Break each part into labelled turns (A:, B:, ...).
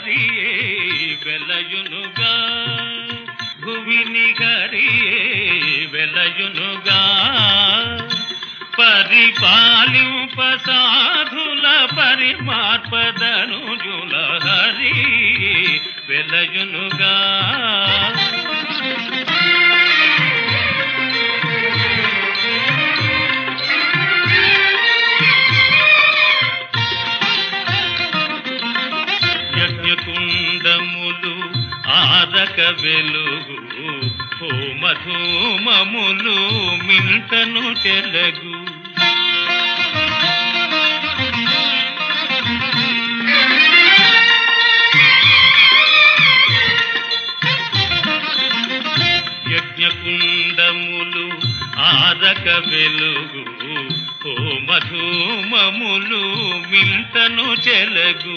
A: హరియే వెలయునుగా భువిని హరియే వెలయునుగా. పరిపాలింప సాధుల పరిమార్పదనుజుల హరి వెలయునుగా. యజ్ఞకుండములు ఆరక వెలుగు హోమధూమములు మింటను తెలుగు. యజ్ఞకుండములు ఆరక వెలుగు హోమధూమములు మింటను చెలగు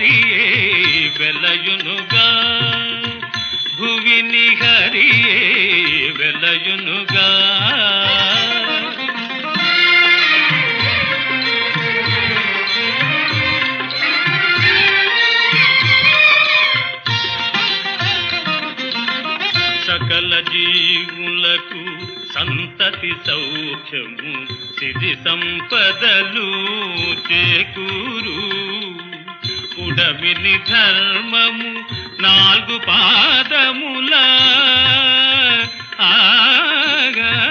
A: హరియే వెలయునుగా. భువిని హరియే వెలయునుగా. సకల జీవులకు సంతతి సౌఖ్యము సిరి సంపదలు చేకూరు. విని ధర్మము నాలుగు పాదముల. ఆగా.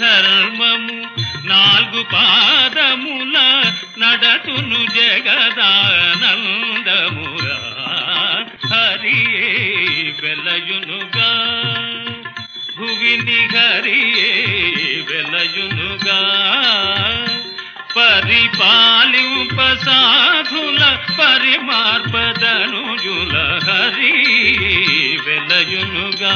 A: ధర్మము నాలుగు పాదముల. నడతును జగదానందముగా. హరియే వెలయునుగా. భువిని హరియే వెలయునుగా. పరిపాలింప సాధుల పరిమార్పదనుజుల హరి వెలయునుగా.